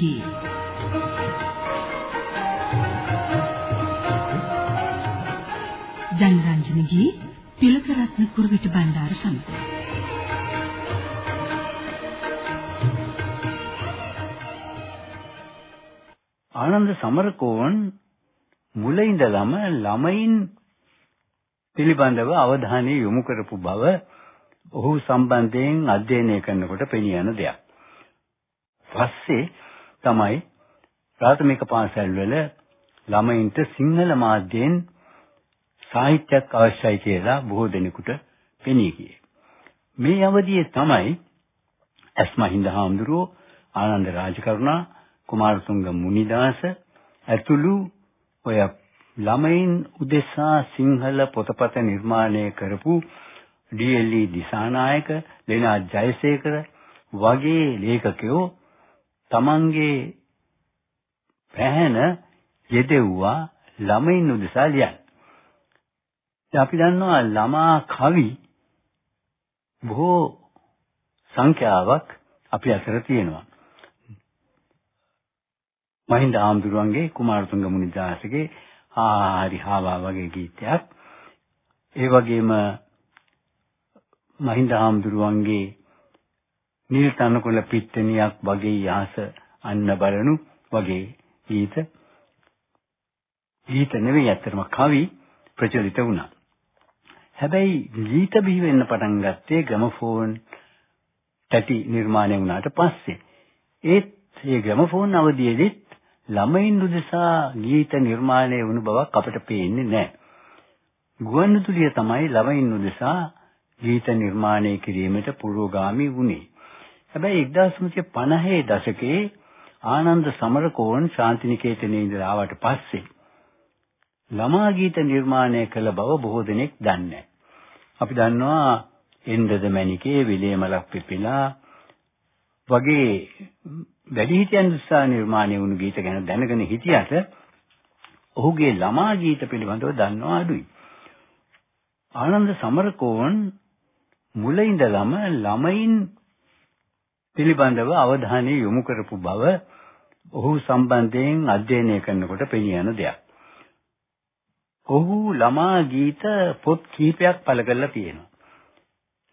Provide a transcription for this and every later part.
ජනරන්ජනගේ ජනරන්ජනගේ තිලකරත්න කුරුවිට බණ්ඩාර සමඟ ආනන්ද සමරකෝන් මුල ඉඳලම ළමයින් පිළිබඳව අවධානය යොමු කරපු බව ඔහු සම්බන්ධයෙන් අධ්‍යයනය කරනකොට පෙනී යන දෙයක්. පස්සේ තමයි ප්‍රාථමික පාසල්වල ළමයින්ට සිංහල මාධ්‍යයෙන් සාහිත්‍යයක් අවශ්‍යයි කියලා බොහෝ දෙනෙකුට පෙනී ගියේ. මේ අවධියේ තමයි අස්මහින්ද හාමුදුරුවෝ ආනන්ද රාජකරුණා කුමාරතුංග මුනිදාස ඇතුළු ඔය ළමයින් උදෙසා සිංහල පොතපත නිර්මාණය කරපු ඩී.එල්.ඊ. දිසානායක, ලේනා ජයසේකර වගේ ලේඛකයෝ තමන්ගේ පැහැන යෙදෙව්වා ළමයින් උදෙසා ලියන්න. අපි දන්නවා ළමා කවි බොහෝ සංඛ්‍යාවක් අපි අතර තියෙනවා. මහින්ද ආම්දුරුවන්ගේ කුමාරතුංග මුනිදාසගේ ආරි හාවා වගේ ගීතයක්. ඒ වගේම මහින්ද ආම්දුරුවන්ගේ නිල් තනකොළ පිට්ටනියක් වගේ යහස අන්න බලනු වගේ ගීත ගීත නෙවෙයි ඇත්තටම කවි ප්‍රචලිත වුණා. හැබැයි ගීත බිහි වෙන්න පටන් ගත්තේ ග්‍රැමෆෝන් තැටි නිර්මාණය වුණාට පස්සේ. ඒත් මේ ග්‍රැමෆෝන් අවධියේදීත් ළමයින් උදෙසා ගීත නිර්මාණය වුණු බවක් අපිට පේන්නේ නැහැ. ගුවන්විදුලිය තමයි ළමයින් උදෙසා ගීත නිර්මාණය කිරීමට පුරෝගාමී වුණේ. හැබැයි 1950 දශකයේ ආනන්ද සමරකෝන් ශාන්තිනිකේතනයේ ඉඳලා ආවට පස්සේ ළමා ගීත නිර්මාණය කළ බව බොහෝ දෙනෙක් දන්නේ අපි දන්නවා එන්දද මණිකේ විලේමලක් පිපිලා වගේ වැඩිහිටියන් උත්සාහ නිර්මාණය වුණු ගීත ගැන දැනගෙන හිටියට ඔහුගේ ළමා ගීත පිළිබඳව දන්නවා අඩුයි. ආනන්ද සමරකෝන් මුල ඉඳලම ළමයින් පිළිබඳව අවධානය යොමු කරපු බව ඔහු සම්බන්ධයෙන් අධ්‍යයනය කරනකොට පෙනී යන දෙයක්. ඔහු ළමා ගීත පොත් කීපයක් පළ කරලා තියෙනවා.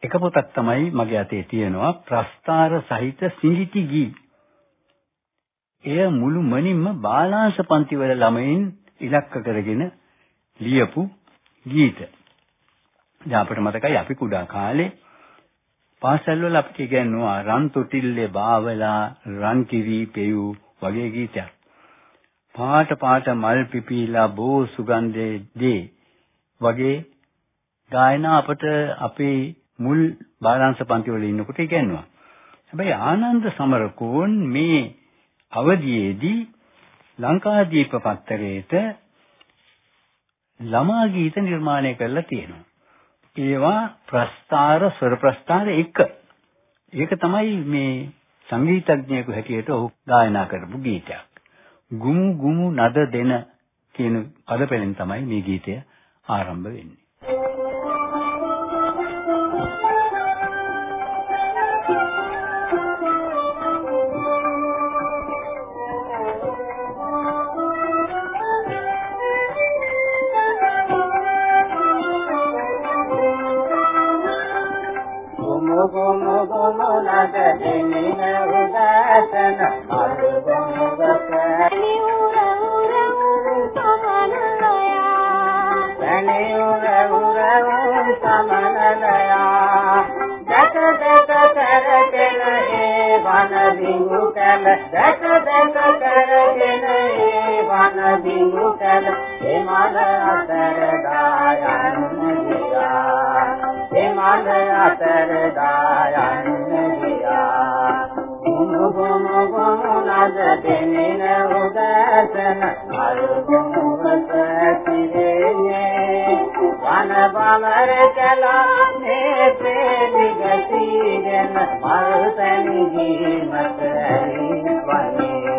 එක පොතක් තමයි මගේ අතේ තියෙනවා ප්‍රස්තාර සහිත සිඟිති ගී. එය මුළු මනින්ම බාලාංශ පන්තිවල ළමයින් ඉලක්ක කරගෙන ලියපු ගීත. දැන් අපිට මතකයි අපි කුඩා කාලේ පාසල් වල අපිට ඉගෙනුවා රන් තොටිල්ලේ බාවලා රන් කිරි පෙයූ වගේ ගීතයක්. පාට පාට මල් පිපිලා බෝ සුගන්ධේ දේ වගේ ගායනා අපට අපේ මුල් බාලාංශ පන්ති වල ඉන්නකොට ඉගෙනුවා. හැබැයි ආනන්ද සමරකෝන් මේ අවධියේදී ලංකාදීප පත්තරේට ළමා ගීත නිර්මාණය කරලා තියෙනවා. ඒවා ප්‍රස්තාර ස්වර ප්‍රස්තාර එක. ඒක තමයි මේ සංගීතඥයෙකු හැටියට ඔහු ගායනා කරපු ගීතයක්. ගුමු ගුමු නද දෙන කියන පද පෙළෙන් තමයි මේ ගීතය ආරම්භ වෙන්නේ. ಿಂಗು ಕಲ ಹೇಮಲ ಅಸರ ಗಾಯ ಮುಗಿಯಾ මග අතර දායන්නේ ගියා. මුනු ගොමු ගොමු නද දෙමින උදසන අරු ගොමු වසතිරේ වන බමර කලා මේ ප්‍රේමි ගතිගෙන මල් තනි ජීවිතේ වනේ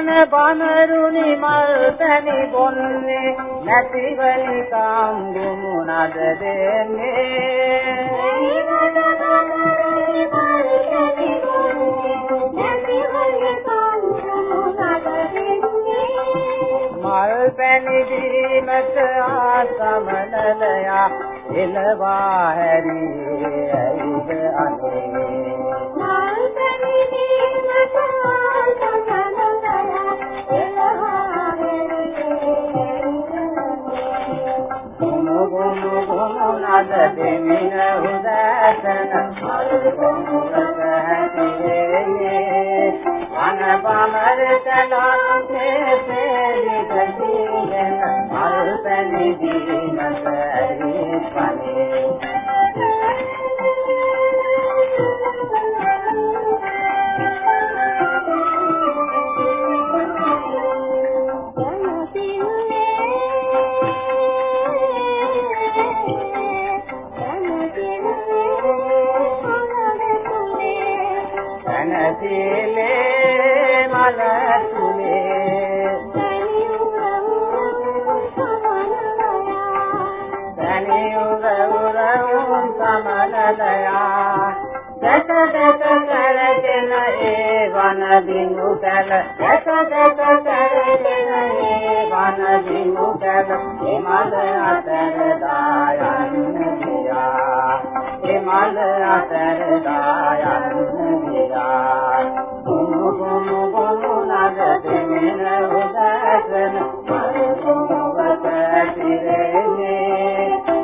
වන බනරුනි මල් පැණි බොන්නේ නැතිවනි කාම්දුමුණද දෙන්නේ. මල් පැණි දීමට ආසමනලයා එළවා හැරි ඇයිද අනේ? न दुके मन पमर चलाम මල් පැණි දීමට ඇරි පනේ සීලේ මල තුලේ තනි උරවුරවුන් සමනලයා දස දස කරගෙන ඒ වන දිනු එමල අතර දායන් ගියා ගුණු ගුණු ගුණු නද දෙමින උදසන මරු වත තිරේ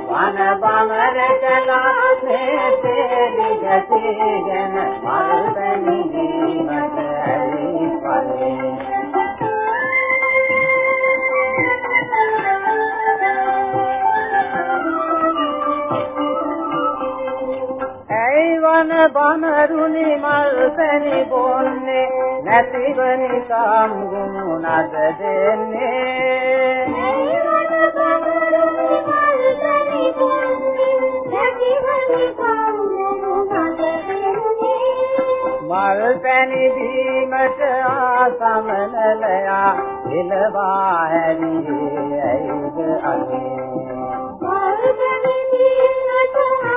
වන බමර කලා තේලි ගතිගෙන මල්පැණි දීමට ඇරි පලේ. ඇයි වන බනරුනි මල් පැණි බොන්නේ නැතිවනි කාම් බනරුනි මල් පැණි බොන්නේ නැතිවනි කාම් ගුණද දෙන්නේ. මල් පැණි දීමට ආසමනලයා එළවා හැරි ඇයිද අනේ? මල් පැණි දීමට ගොමු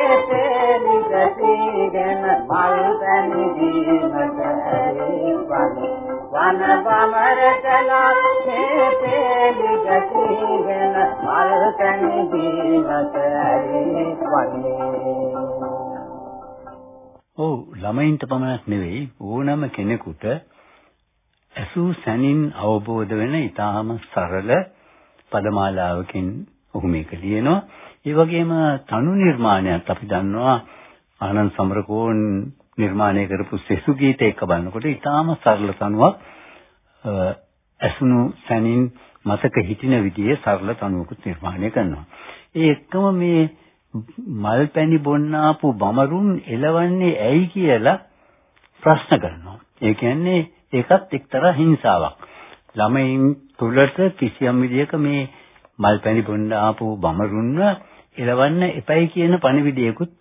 බමර කලක් හේතෙලි ගතිගෙන මල් පැණි දීමට ඇරි පනි ඔව් ළමයින්ට පමණක් නෙවෙයි ඕනම කෙනෙකුට ඇසූ සැනින් අවබෝධ වෙන ඊටාම සරල පදමාලාවකින් ඔහු මේක ලියනවා. ඒ වගේම තනු නිර්මාණයත් අපි දන්නවා ආනන්ද සමරකෝන් නිර්මාණය කරපු සෙසු ගීත එක බලනකොට ඊටාම සරල තනුවක් ඇසුණු සැනින් මතක හිටින විදිහේ සරල තනුවකුත් නිර්මාණය කරනවා. ඒ එක්කම මේ මල් පැණි බොන්න ආපු බමරුන් එලවන්නේ ඇයි කියලා ප්‍රශ්න කරනවා. ඒ කියන්නේ ඒකත් එක්තරා හිංසාවක්. ළමයින් තුලට කිසියම් විදියක මේ මල් පැණි බොන්න ආපු බමරුන්ව එලවන්න එපයි කියන පණිවිඩයකුත්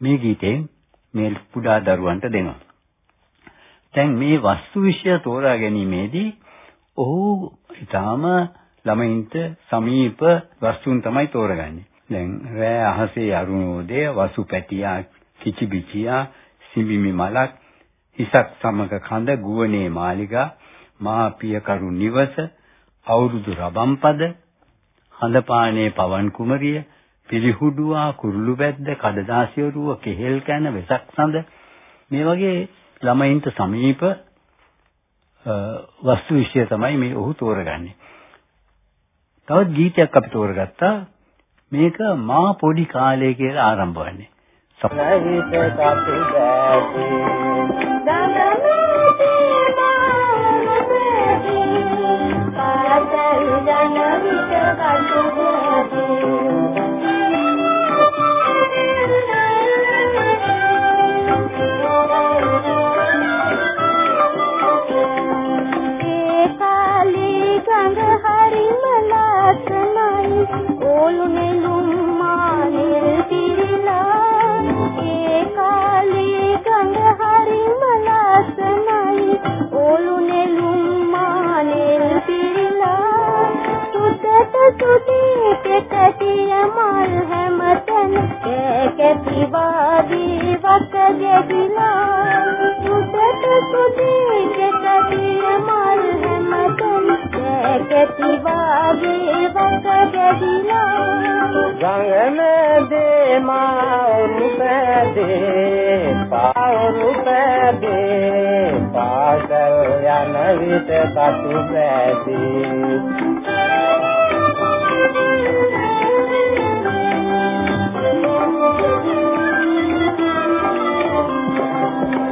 මේ ගීතයෙන් මේ කුඩා දරුවන්ට දෙනවා. දැන් මේ වස්තු විශ්ය තෝරා ගැනීමේදී ඔහු ඊටාම ළමයින්ට සමීප වස්තුන් තමයි තෝරගන්නේ. දැන් රෑ අහසේ අරුණෝදය වසු පැටියා කිචිබිචියා සිඹිමි මලක් හිසක් සමග කඳ ගුවනේ මාලිගා මා පිය කරු නිවස අවුරුදු රබම්පද හඳපානේ පවන් කුමරිය පිරිහුඩුවා කුරුළු වැද්ද කඩදාසියරුව කෙහෙල් කන වෙසක් සඳ මේ වගේ ළමයින්ට සමීප වස්තු විශ්ය තමයි මේ ඔහු තෝරගන්නේ. තවත් ගීතයක් අපි තෝරගත්තා මේක මා පොඩි කාලේ කියලා ආරම්භ වෙන්නේ. සපහිත කපි බැදී කැටි වාදී වත ගෙඩිලා උඩට කුදී කෙටිය මල් හැමතෙන් කැටි වාදී වත ගෙඩිලා ගංගන දේ මාරු පැදේ පාරු පැදේ පාසල් යන විට සතු පැදේ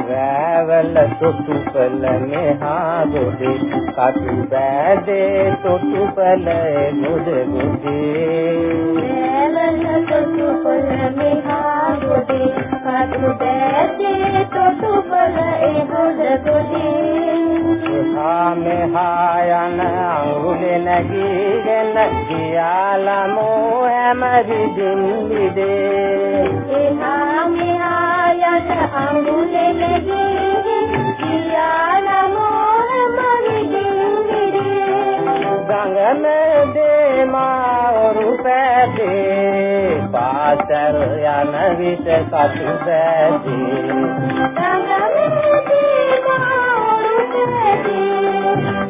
රැවල තොටුපල මෙහා ගොඩේ කටු බෑදේ තොටුපල නොද ගොඩේ රැවල තොටුපල මෙහා ගොඩේ කටු බෑදේ තොටුපල නොද ගොඩේ එහා මෙහා යන අඟුලේ නැගීගෙන ගියාලමෝ හැම විදින් විදේ. එහා මෙහා යන අඟුලේ නැගීගෙන ගියාලමෝ හැම විදින් විදේ. ගංගන දේ මාරු පැදේ පාසල් යන විට කටු බෑදේ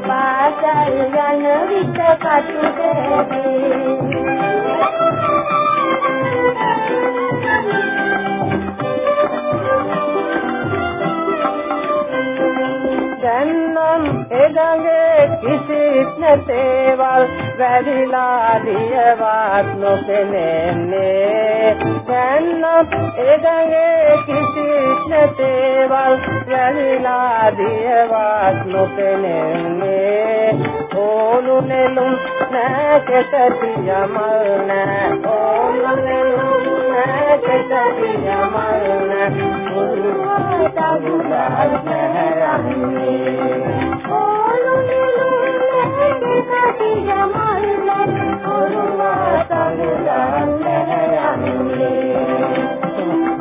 පාසල් යන විට කටු දැන්නම් එදඟේ කිසිත් නැතේවල් වැඩිලා දියවත් නොපෙනෙන්නේ. දැන්නම් එදඟේ කිසිත් නැතේවල් වැඩිලා දියවත් නොපෙනෙන්නේ. ඕලු නෙළුම් නෑ කෙටි යමල් නෑ. ඕලු නෙළුම් නෑ කෙටි යමල් නෑ තවුලා නැහැ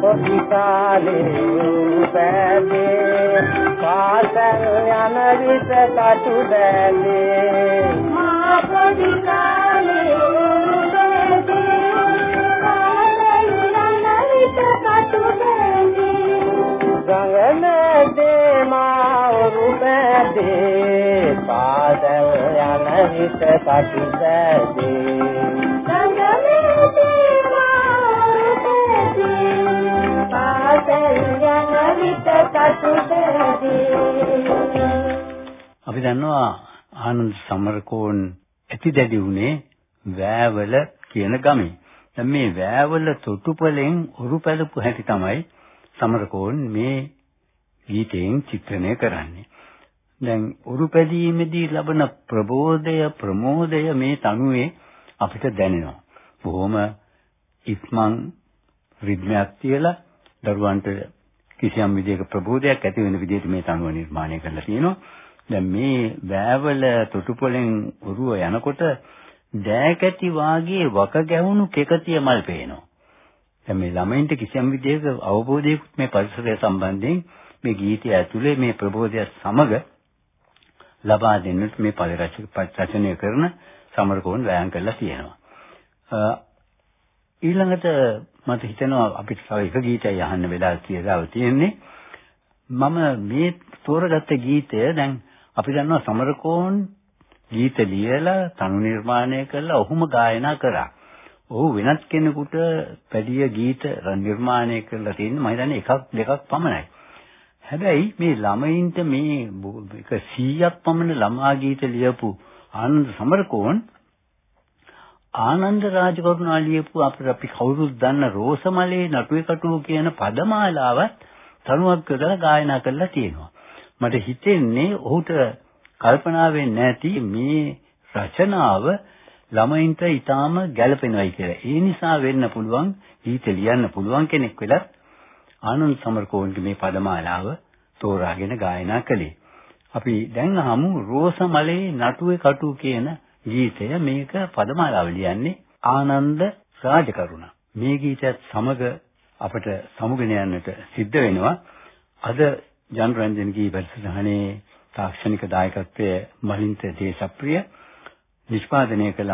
කොටිකාලේ පැදේ පාසල් යන විට කටු දැලේ මා පොඩි කාලේ පැදේ පාසල් යන විට කටු දැලේ අපි දන්නවා ආනන්ද සමරකෝන් ඇතිදැඩි උනේ වෑවල කියන ගමේ. දැන් මේ වෑවල තොටුපලෙන් උරු පැලපු හැටි තමයි සමරකෝන් මේ ගීතයෙන් චිත්‍රණය කරන්නේ. දැන් උරු පැදීමේදී ලබන ප්‍රබෝධය ප්‍රමෝදය මේ තනුවේ අපිට දැනෙනවා. බොහොම ඉක්මන් රිද්මයක් තියලා දරුවන්ට කිසියම් විදිහක ප්‍රබෝධයක් ඇති වෙන විදිහට මේ තනුව නිර්මාණය කරලා තියෙනවා. දැන් මේ වෑවල තොටුපොළෙන් උරුව යනකොට දෑකැටි වාගේ වක ගැහුණු කෙකතිය මල් පේනවා. දැන් මේ ළමයින්ට කිසියම් විදිහක අවබෝධයකුත් මේ පරිසරය සම්බන්ධයෙන් මේ ගීතය ඇතුලේ මේ ප්‍රබෝධය සමග ලබා දෙන්නට මේ පරිරචනය කරන සමරකෝන් වෑයම් කරලා තියෙනවා. ඊළඟට මට හිතෙනවා අපිට තව එක ගීතයක් අහන්න වෙලා කියලා තියෙන්නේ. මම මේ තෝරගත්ත ගීතය දැන් අපි දන්නවා සමරකෝන් ගීත ලියලා තනු නිර්මාණය කරලා ඔහුම ගායනා කරා. ඔහු වෙනත් කෙනෙකුට පැඩිය ගීත නිර්මාණය කරලා තියෙන්නේ මම හිතන්නේ එකක් දෙකක් පමණයි. හැබැයි මේ ළමයින්ට මේ එක 100ක් පමණ ළමා ගීත ලියපු ආනන්ද සමරකෝන් ආනන්ද රාජකරුණා ලියපු අපිට අපි කවුරුත් දන්න රෝසමලේ නටුවේ කටුව කියන පදමාලාවත් තනුවක් යොදලා ගායනා කරලා තියෙනවා. මට හිතෙන්නේ ඔහුට කල්පනා වෙන්නේ නැති මේ රචනාව ළමයින්ට ඊටාම ගැළපෙනවයි කියලා. ඒ නිසා වෙන්න පුළුවන් ගීත ලියන්න පුළුවන් කෙනෙක් වෙලත් ආනන්ද සමරකෝන්ගේ මේ පදමාලාව තෝරාගෙන ගායනා කළේ. අපි දැන් අහමු රෝසමලේ නටුවේ කටුව කියන ගීතය මේක පදමාලාව ලියන්නේ ආනන්ද රාජකරුණ. මේ ගීතයත් සමග අපට සමුගෙන යන්නට සිද්ධ වෙනවා. අද ජනරන්ජන් ගී වැඩසටහනේ තාක්ෂණික දායකත්වයේ මලින්ත දේශප්‍රිය නිෂ්පාදනය කළ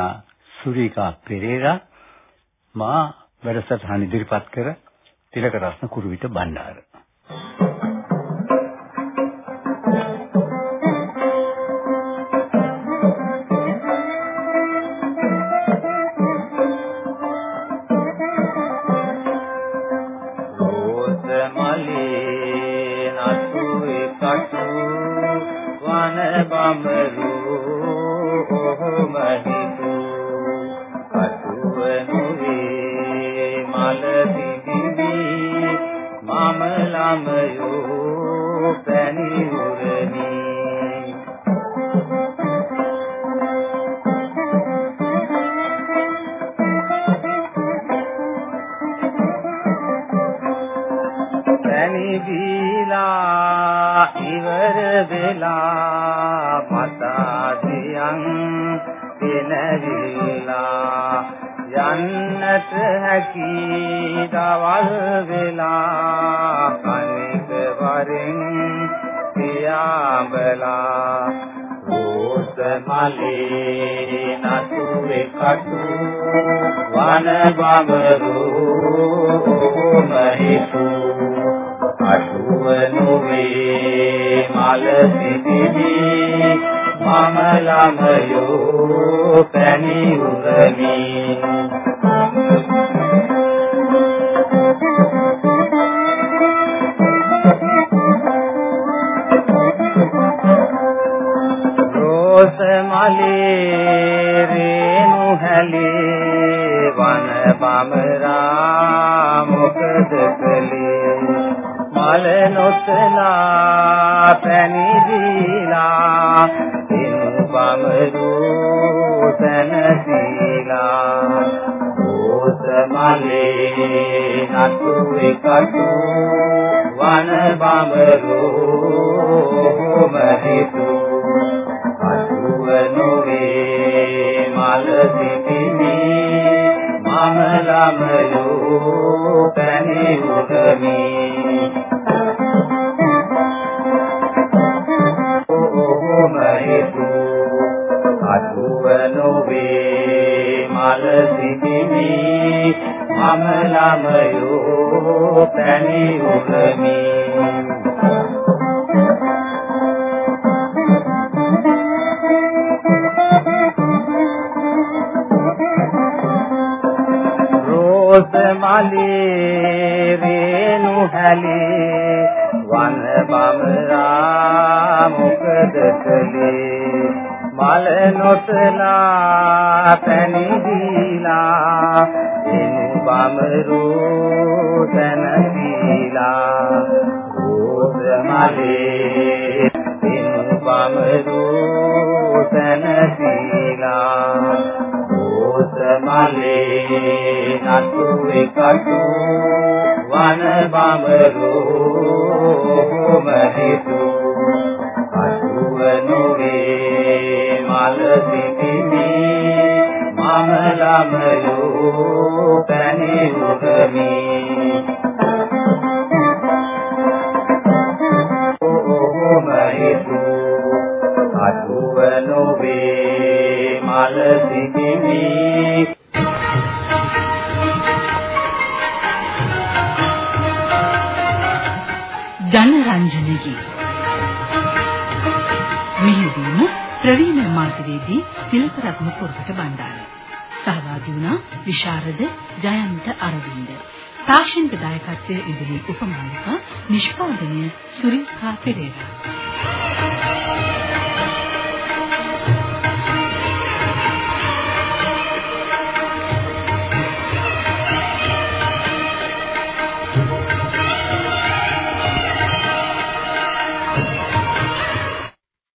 සුරීකා පෙරේරා මා වැඩසටහන ඉදිරිපත් කර තිලකරත්න කුරුවිට බණ්ඩාර. මලේ නතුරේ කටු වන බඹරු මහිතු අසුව නොවේ මල සිටිනි මම ළමයෝ පැණි උරමි. නතු එකතු වන බමරු මහිතු නොවේ මල සිටිනි මම ළමයෝ පැණි උදමි. ඕමහිතු අතුව නොවේ මල සිටිනි මම ළමයෝ පැණි උදමි රෝස මලේ රේණු හැලේ වන බමරා මොකද කලේ මල නොතලා පැණි දීලා එනු බමරු තනදීලා රෝස මලේ එනු බමරු තනදීලා මලේ නතු එකතු වන බඹරු මහිතු ළමයෝ පැණි උගමි මහිතු අසුව නොවේ මල සිටිනි ජනරංජනගේ මෙහිදීම ප්‍රවීණ මාධ්‍යවේදී තිලකරත්න පුරකට බණ්ඩාර සහභාගී වුණා විශාරද ජයන්ත අරවින්ද. තාක්ෂණික දායකත්වයේ ඉදිරි උපමාලිකා නිෂ්පාදනය සුරිකා පෙරේරා.